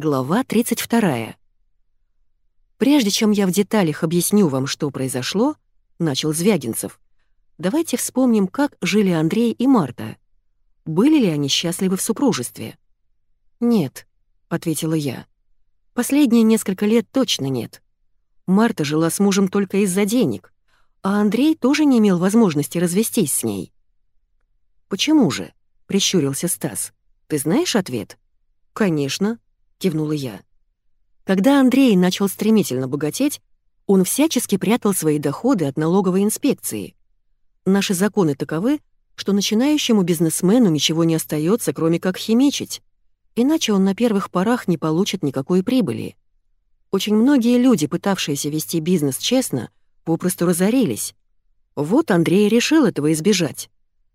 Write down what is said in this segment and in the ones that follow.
Глава 32. «Прежде чем я в деталях объясню вам, что произошло», — начал Звягинцев, «давайте вспомним, как жили Андрей и Марта. Были ли они счастливы в супружестве?» «Нет», — ответила я. «Последние несколько лет точно нет. Марта жила с мужем только из-за денег, а Андрей тоже не имел возможности развестись с ней». «Почему же?» — прищурился Стас. «Ты знаешь ответ?» «Конечно», — кивнула я. Когда Андрей начал стремительно богатеть, он всячески прятал свои доходы от налоговой инспекции. Наши законы таковы, что начинающему бизнесмену ничего не остается, кроме как химичить, иначе он на первых порах не получит никакой прибыли. Очень многие люди, пытавшиеся вести бизнес честно, попросту разорились. Вот Андрей решил этого избежать.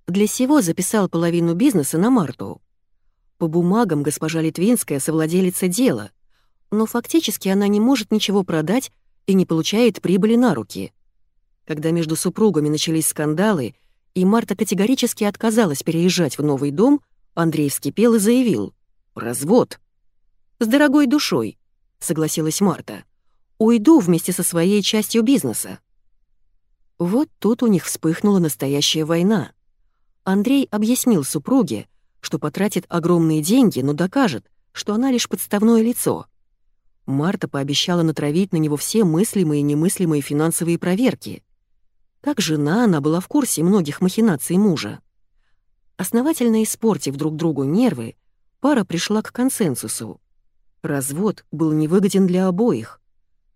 Для сего записал половину бизнеса на Марту. По бумагам госпожа Литвинская совладелица дела, но фактически она не может ничего продать и не получает прибыли на руки. Когда между супругами начались скандалы, и Марта категорически отказалась переезжать в новый дом, Андрей вскипел и заявил «Развод». «С дорогой душой», — согласилась Марта. «Уйду вместе со своей частью бизнеса». Вот тут у них вспыхнула настоящая война. Андрей объяснил супруге, что потратит огромные деньги, но докажет, что она лишь подставное лицо. Марта пообещала натравить на него все мыслимые и немыслимые финансовые проверки. Как жена, она была в курсе многих махинаций мужа. Основательно испортив друг другу нервы, пара пришла к консенсусу. Развод был невыгоден для обоих.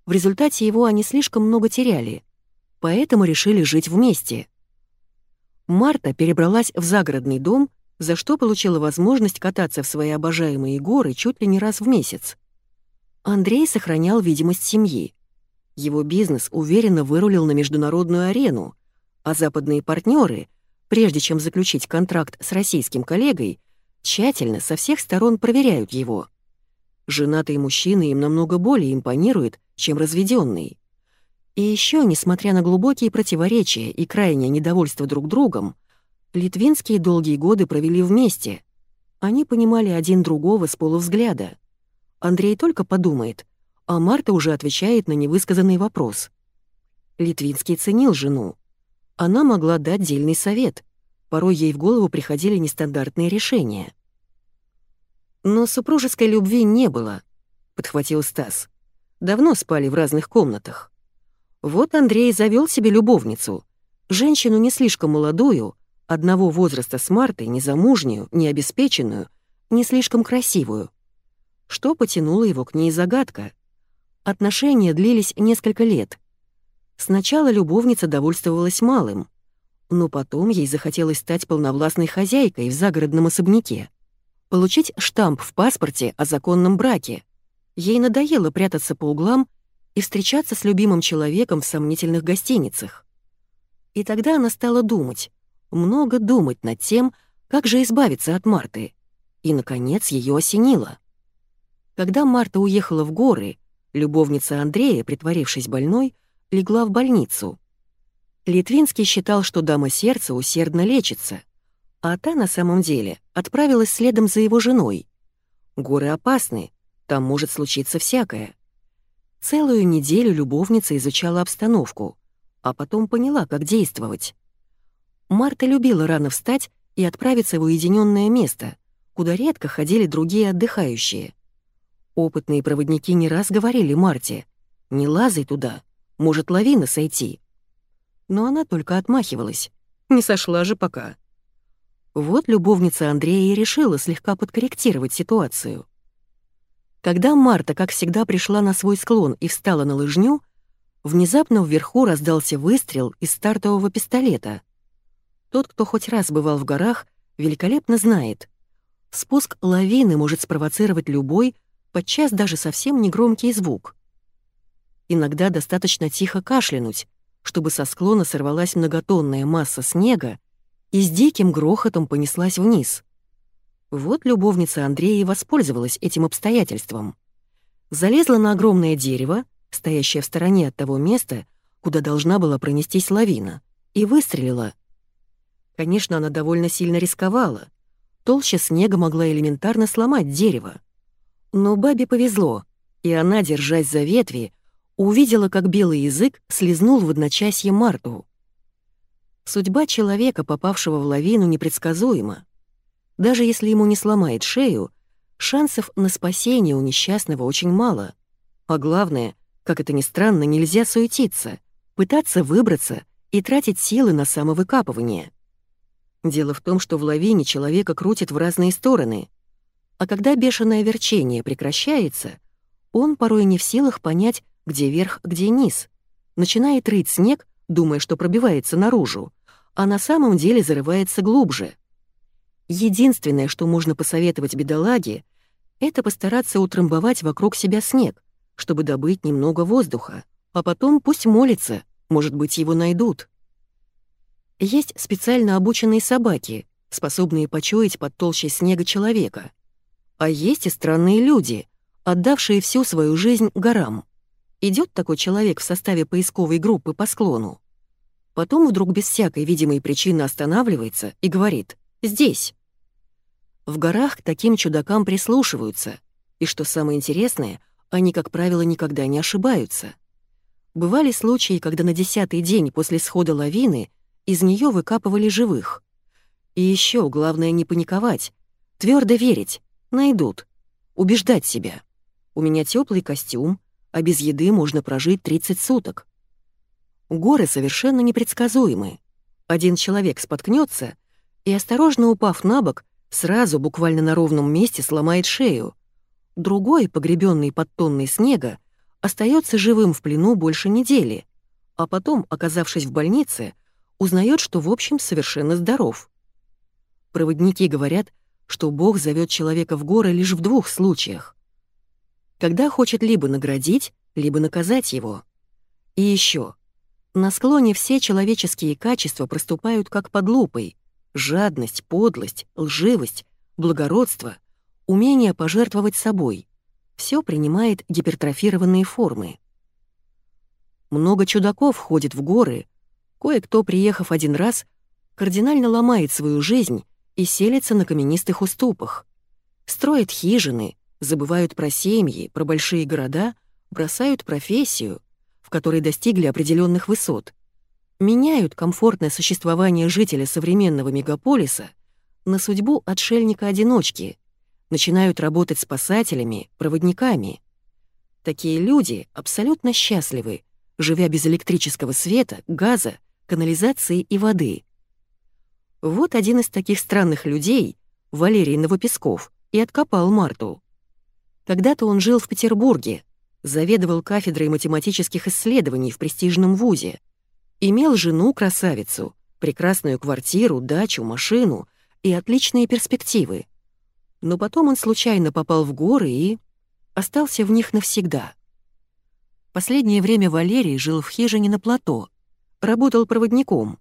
В результате его они слишком много теряли, поэтому решили жить вместе. Марта перебралась в загородный дом за что получила возможность кататься в свои обожаемые горы чуть ли не раз в месяц. Андрей сохранял видимость семьи. Его бизнес уверенно вырулил на международную арену, а западные партнеры, прежде чем заключить контракт с российским коллегой, тщательно со всех сторон проверяют его. Женатые мужчины им намного более импонируют, чем разведенные. И еще, несмотря на глубокие противоречия и крайнее недовольство друг другом, Литвинские долгие годы провели вместе. Они понимали один другого с полувзгляда. Андрей только подумает, а Марта уже отвечает на невысказанный вопрос. Литвинский ценил жену. Она могла дать дельный совет. Порой ей в голову приходили нестандартные решения. «Но супружеской любви не было», — подхватил Стас. «Давно спали в разных комнатах. Вот Андрей завел себе любовницу, женщину не слишком молодую, одного возраста с Мартой, незамужнюю, необеспеченную, не слишком красивую. Что потянуло его к ней загадка. Отношения длились несколько лет. Сначала любовница довольствовалась малым, но потом ей захотелось стать полновластной хозяйкой в загородном особняке. Получить штамп в паспорте о законном браке. Ей надоело прятаться по углам и встречаться с любимым человеком в сомнительных гостиницах. И тогда она стала думать, много думать над тем, как же избавиться от Марты. И, наконец, ее осенило. Когда Марта уехала в горы, любовница Андрея, притворившись больной, легла в больницу. Литвинский считал, что дама сердца усердно лечится, а та на самом деле отправилась следом за его женой. Горы опасны, там может случиться всякое. Целую неделю любовница изучала обстановку, а потом поняла, как действовать. Марта любила рано встать и отправиться в уединенное место, куда редко ходили другие отдыхающие. Опытные проводники не раз говорили Марте, «Не лазай туда, может лавина сойти». Но она только отмахивалась, не сошла же пока. Вот любовница Андрея и решила слегка подкорректировать ситуацию. Когда Марта, как всегда, пришла на свой склон и встала на лыжню, внезапно вверху раздался выстрел из стартового пистолета. Тот, кто хоть раз бывал в горах, великолепно знает. Спуск лавины может спровоцировать любой, подчас даже совсем негромкий звук. Иногда достаточно тихо кашлянуть, чтобы со склона сорвалась многотонная масса снега и с диким грохотом понеслась вниз. Вот любовница Андрея воспользовалась этим обстоятельством. Залезла на огромное дерево, стоящее в стороне от того места, куда должна была пронестись лавина, и выстрелила — Конечно, она довольно сильно рисковала. Толща снега могла элементарно сломать дерево. Но бабе повезло, и она, держась за ветви, увидела, как белый язык слезнул в одночасье Марту. Судьба человека, попавшего в лавину, непредсказуема. Даже если ему не сломает шею, шансов на спасение у несчастного очень мало. А главное, как это ни странно, нельзя суетиться, пытаться выбраться и тратить силы на самовыкапывание. Дело в том, что в лавине человека крутит в разные стороны, а когда бешеное верчение прекращается, он порой не в силах понять, где верх, где низ. Начинает рыть снег, думая, что пробивается наружу, а на самом деле зарывается глубже. Единственное, что можно посоветовать бедолаге, это постараться утрамбовать вокруг себя снег, чтобы добыть немного воздуха, а потом пусть молится, может быть, его найдут. Есть специально обученные собаки, способные почуять под толщей снега человека. А есть и странные люди, отдавшие всю свою жизнь горам. Идет такой человек в составе поисковой группы по склону. Потом вдруг без всякой видимой причины останавливается и говорит «здесь». В горах к таким чудакам прислушиваются, и что самое интересное, они, как правило, никогда не ошибаются. Бывали случаи, когда на десятый день после схода лавины из нее выкапывали живых. И еще главное не паниковать, твердо верить, найдут, убеждать себя. У меня теплый костюм, а без еды можно прожить 30 суток. Горы совершенно непредсказуемы. Один человек споткнется и, осторожно упав на бок, сразу буквально на ровном месте сломает шею. Другой, погребенный под тонной снега, остается живым в плену больше недели, а потом, оказавшись в больнице, узнает, что в общем совершенно здоров. Проводники говорят, что Бог зовет человека в горы лишь в двух случаях когда хочет либо наградить, либо наказать его. И еще. На склоне все человеческие качества проступают как под лупой. Жадность, подлость, лживость, благородство, умение пожертвовать собой. Все принимает гипертрофированные формы. Много чудаков ходит в горы, кое-кто, приехав один раз, кардинально ломает свою жизнь и селится на каменистых уступах. Строит хижины, забывают про семьи, про большие города, бросают профессию, в которой достигли определенных высот, меняют комфортное существование жителя современного мегаполиса на судьбу отшельника-одиночки, начинают работать спасателями, проводниками. Такие люди абсолютно счастливы, живя без электрического света, газа, канализации и воды. Вот один из таких странных людей, Валерий Новопесков, и откопал Марту. Когда-то он жил в Петербурге, заведовал кафедрой математических исследований в престижном вузе, имел жену-красавицу, прекрасную квартиру, дачу, машину и отличные перспективы. Но потом он случайно попал в горы и остался в них навсегда. Последнее время Валерий жил в хижине на плато, работал проводником.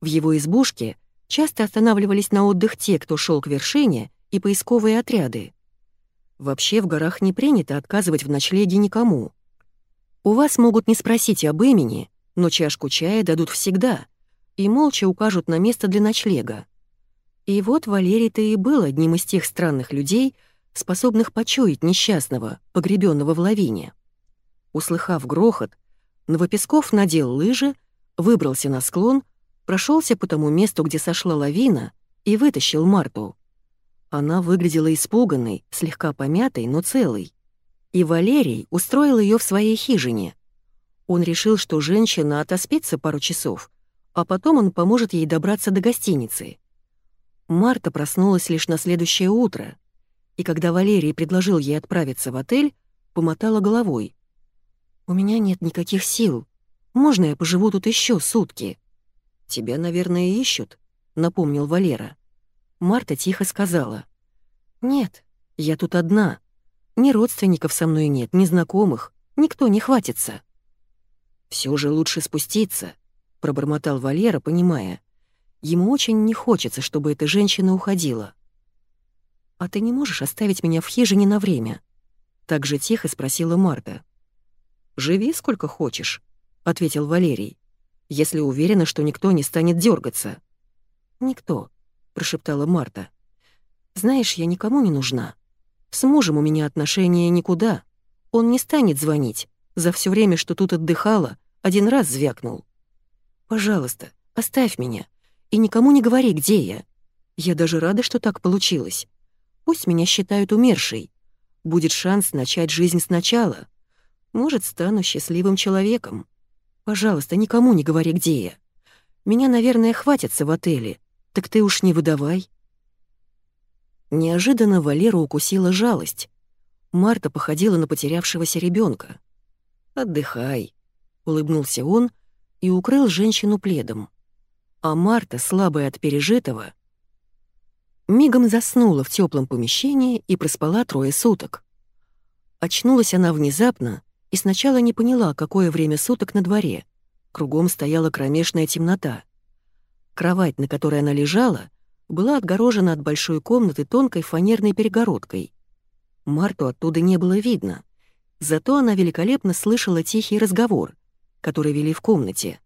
В его избушке часто останавливались на отдых те, кто шел к вершине, и поисковые отряды. Вообще в горах не принято отказывать в ночлеге никому. У вас могут не спросить об имени, но чашку чая дадут всегда и молча укажут на место для ночлега. И вот Валерий-то и был одним из тех странных людей, способных почуять несчастного, погребенного в лавине. Услыхав грохот, Новопесков надел лыжи, выбрался на склон, прошелся по тому месту, где сошла лавина, и вытащил Марту. Она выглядела испуганной, слегка помятой, но целой. И Валерий устроил ее в своей хижине. Он решил, что женщина отоспится пару часов, а потом он поможет ей добраться до гостиницы. Марта проснулась лишь на следующее утро, и когда Валерий предложил ей отправиться в отель, помотала головой. «У меня нет никаких сил. Можно я поживу тут еще сутки?» «Тебя, наверное, ищут», — напомнил Валера. Марта тихо сказала. «Нет, я тут одна. Ни родственников со мной нет, ни знакомых. Никто не хватится». Все же лучше спуститься», — пробормотал Валера, понимая. Ему очень не хочется, чтобы эта женщина уходила. «А ты не можешь оставить меня в хижине на время?» Так же тихо спросила Марта. «Живи сколько хочешь», — ответил Валерий, «если уверена, что никто не станет дергаться. «Никто», — прошептала Марта. «Знаешь, я никому не нужна. С мужем у меня отношения никуда. Он не станет звонить. За все время, что тут отдыхала, один раз звякнул. Пожалуйста, оставь меня. И никому не говори, где я. Я даже рада, что так получилось. Пусть меня считают умершей. Будет шанс начать жизнь сначала. Может, стану счастливым человеком. Пожалуйста, никому не говори, где я. Меня, наверное, хватится в отеле. Так ты уж не выдавай. Неожиданно Валеру укусила жалость. Марта походила на потерявшегося ребенка. «Отдыхай», — улыбнулся он и укрыл женщину пледом. А Марта, слабая от пережитого, мигом заснула в теплом помещении и проспала трое суток. Очнулась она внезапно и сначала не поняла, какое время суток на дворе. Кругом стояла кромешная темнота. Кровать, на которой она лежала, была отгорожена от большой комнаты тонкой фанерной перегородкой. Марту оттуда не было видно, зато она великолепно слышала тихий разговор, который вели в комнате.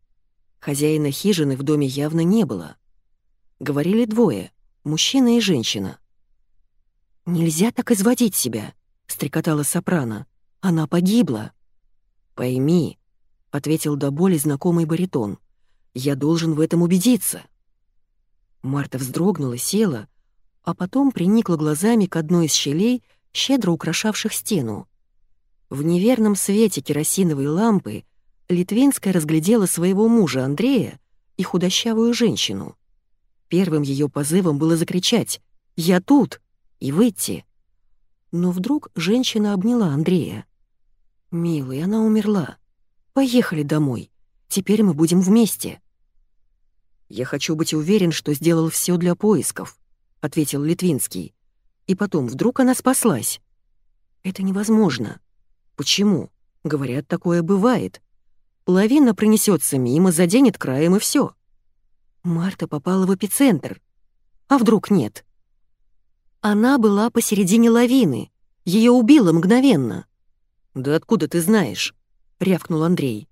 Хозяина хижины в доме явно не было. Говорили двое — мужчина и женщина. «Нельзя так изводить себя», — стрекотала сопрано. «Она погибла». «Пойми», — ответил до боли знакомый баритон, — «я должен в этом убедиться». Марта вздрогнула, села, а потом приникла глазами к одной из щелей, щедро украшавших стену. В неверном свете керосиновой лампы Литвинская разглядела своего мужа Андрея и худощавую женщину. Первым ее позывом было закричать «Я тут!» и выйти. Но вдруг женщина обняла Андрея. «Милый, она умерла. Поехали домой. Теперь мы будем вместе». «Я хочу быть уверен, что сделал все для поисков», — ответил Литвинский. «И потом, вдруг она спаслась?» «Это невозможно». «Почему?» «Говорят, такое бывает. Лавина пронесется мимо, заденет краем и все. Марта попала в эпицентр. А вдруг нет? Она была посередине лавины. Ее убило мгновенно. «Да откуда ты знаешь?» — рявкнул Андрей.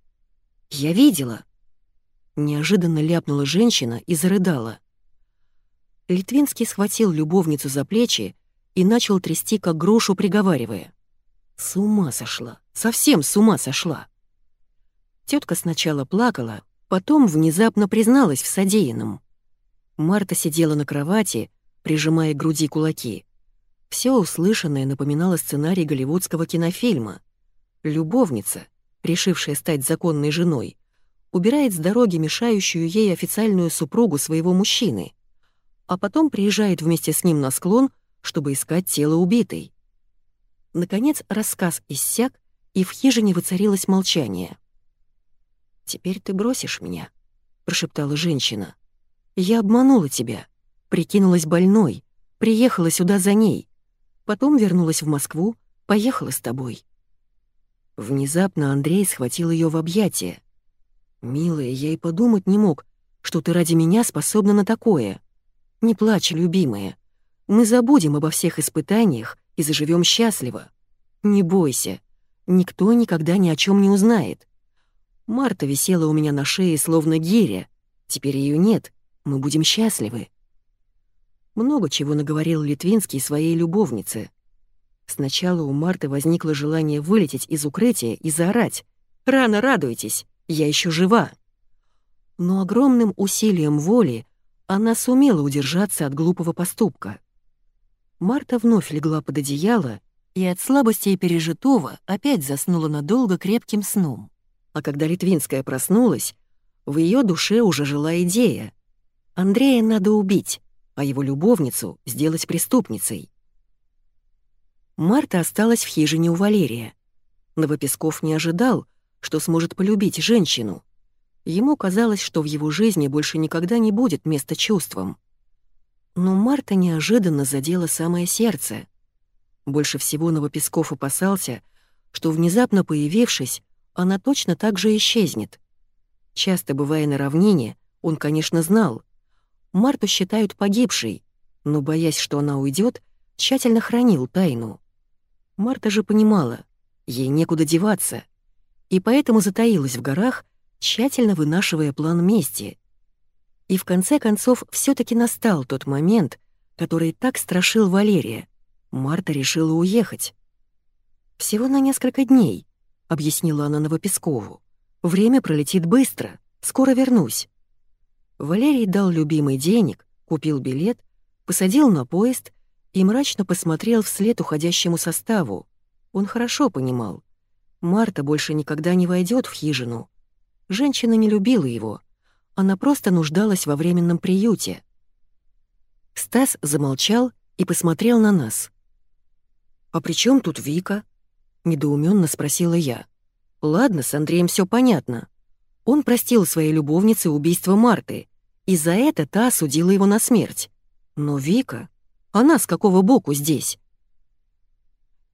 «Я видела». Неожиданно ляпнула женщина и зарыдала. Литвинский схватил любовницу за плечи и начал трясти, как грушу, приговаривая. «С ума сошла! Совсем с ума сошла!» Тетка сначала плакала, потом внезапно призналась в содеянном. Марта сидела на кровати, прижимая к груди кулаки. Все услышанное напоминало сценарий голливудского кинофильма. Любовница, решившая стать законной женой, убирает с дороги мешающую ей официальную супругу своего мужчины, а потом приезжает вместе с ним на склон, чтобы искать тело убитой. Наконец рассказ иссяк, и в хижине воцарилось молчание. «Теперь ты бросишь меня», — прошептала женщина. «Я обманула тебя, прикинулась больной, приехала сюда за ней, потом вернулась в Москву, поехала с тобой». Внезапно Андрей схватил ее в объятия. «Милая, я и подумать не мог, что ты ради меня способна на такое. Не плачь, любимая. Мы забудем обо всех испытаниях и заживем счастливо. Не бойся, никто никогда ни о чем не узнает. Марта висела у меня на шее, словно гиря. Теперь ее нет, мы будем счастливы». Много чего наговорил Литвинский своей любовнице, Сначала у Марты возникло желание вылететь из укрытия и заорать. «Рано радуйтесь, я еще жива!» Но огромным усилием воли она сумела удержаться от глупого поступка. Марта вновь легла под одеяло и от слабости и пережитого опять заснула надолго крепким сном. А когда Литвинская проснулась, в ее душе уже жила идея. Андрея надо убить, а его любовницу сделать преступницей. Марта осталась в хижине у Валерия. Новопесков не ожидал, что сможет полюбить женщину. Ему казалось, что в его жизни больше никогда не будет места чувствам. Но Марта неожиданно задела самое сердце. Больше всего Новопесков опасался, что, внезапно появившись, она точно так же исчезнет. Часто бывая на равнине, он, конечно, знал. Марту считают погибшей, но, боясь, что она уйдет, тщательно хранил тайну. Марта же понимала, ей некуда деваться, и поэтому затаилась в горах, тщательно вынашивая план мести. И в конце концов все таки настал тот момент, который так страшил Валерия. Марта решила уехать. «Всего на несколько дней», — объяснила она Новопескову. «Время пролетит быстро. Скоро вернусь». Валерий дал любимый денег, купил билет, посадил на поезд и мрачно посмотрел вслед уходящему составу. Он хорошо понимал. Марта больше никогда не войдет в хижину. Женщина не любила его. Она просто нуждалась во временном приюте. Стас замолчал и посмотрел на нас. «А при чем тут Вика?» — недоуменно спросила я. «Ладно, с Андреем все понятно. Он простил своей любовнице убийство Марты, и за это та осудила его на смерть. Но Вика... Она с какого боку здесь?»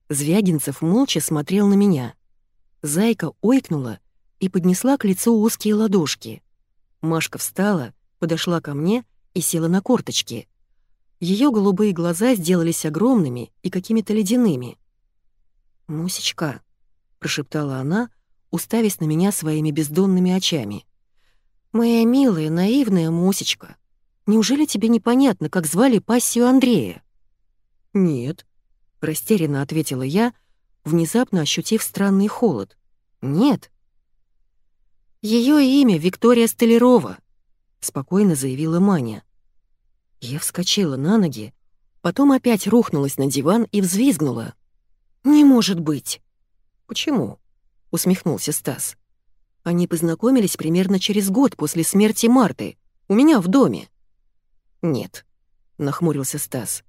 Звягинцев молча смотрел на меня. Зайка ойкнула и поднесла к лицу узкие ладошки. Машка встала, подошла ко мне и села на корточки. Ее голубые глаза сделались огромными и какими-то ледяными. «Мусечка», — прошептала она, уставясь на меня своими бездонными очами. «Моя милая, наивная Мусечка, Неужели тебе непонятно, как звали пассию Андрея?» «Нет», — растерянно ответила я, внезапно ощутив странный холод. «Нет». Ее имя Виктория Столярова», — спокойно заявила Маня. Я вскочила на ноги, потом опять рухнулась на диван и взвизгнула. «Не может быть!» «Почему?» — усмехнулся Стас. «Они познакомились примерно через год после смерти Марты, у меня в доме. «Нет», — нахмурился Стас.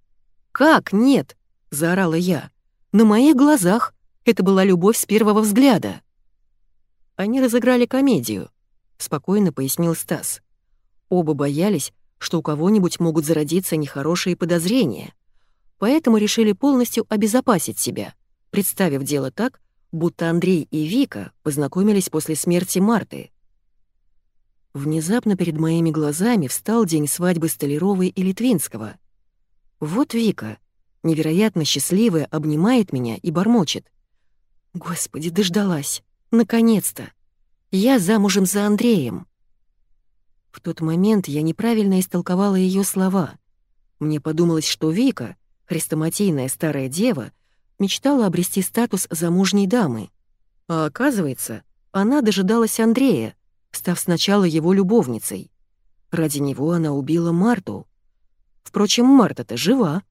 «Как нет?» — заорала я. «На моих глазах это была любовь с первого взгляда». «Они разыграли комедию», — спокойно пояснил Стас. «Оба боялись, что у кого-нибудь могут зародиться нехорошие подозрения, поэтому решили полностью обезопасить себя, представив дело так, будто Андрей и Вика познакомились после смерти Марты. Внезапно перед моими глазами встал день свадьбы Столяровой и Литвинского. Вот Вика, невероятно счастливая, обнимает меня и бормочет. «Господи, дождалась! Наконец-то! Я замужем за Андреем!» В тот момент я неправильно истолковала ее слова. Мне подумалось, что Вика, хрестоматийная старая дева, мечтала обрести статус замужней дамы. А оказывается, она дожидалась Андрея, став сначала его любовницей. Ради него она убила Марту. Впрочем, Марта-то жива.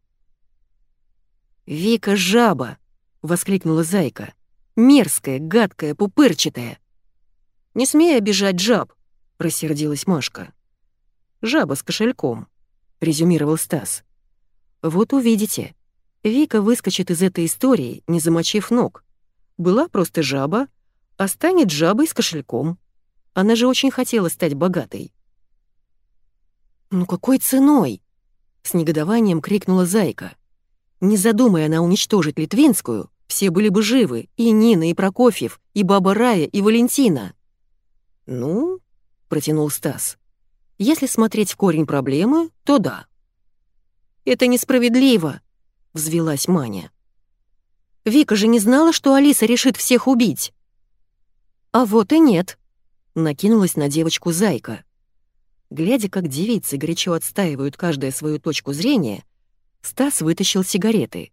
«Вика жаба!» — воскликнула Зайка. «Мерзкая, гадкая, пупырчатая!» «Не смей обижать жаб!» — рассердилась Машка. «Жаба с кошельком», — резюмировал Стас. «Вот увидите. Вика выскочит из этой истории, не замочив ног. Была просто жаба, а станет жабой с кошельком». Она же очень хотела стать богатой. «Ну какой ценой?» — с негодованием крикнула Зайка. Не задумая она уничтожить Литвинскую, все были бы живы, и Нина, и Прокофьев, и Баба Рая, и Валентина. «Ну?» — протянул Стас. «Если смотреть в корень проблемы, то да». «Это несправедливо!» — взвелась Маня. «Вика же не знала, что Алиса решит всех убить». «А вот и нет», Накинулась на девочку зайка. Глядя, как девицы горячо отстаивают каждая свою точку зрения, Стас вытащил сигареты.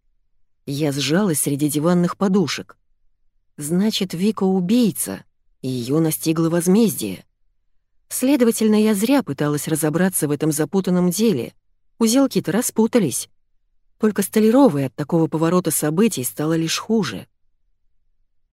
Я сжалась среди диванных подушек. Значит, Вика убийца, и ее настигло возмездие. Следовательно, я зря пыталась разобраться в этом запутанном деле. Узелки-то распутались. Только Столяровой от такого поворота событий стало лишь хуже —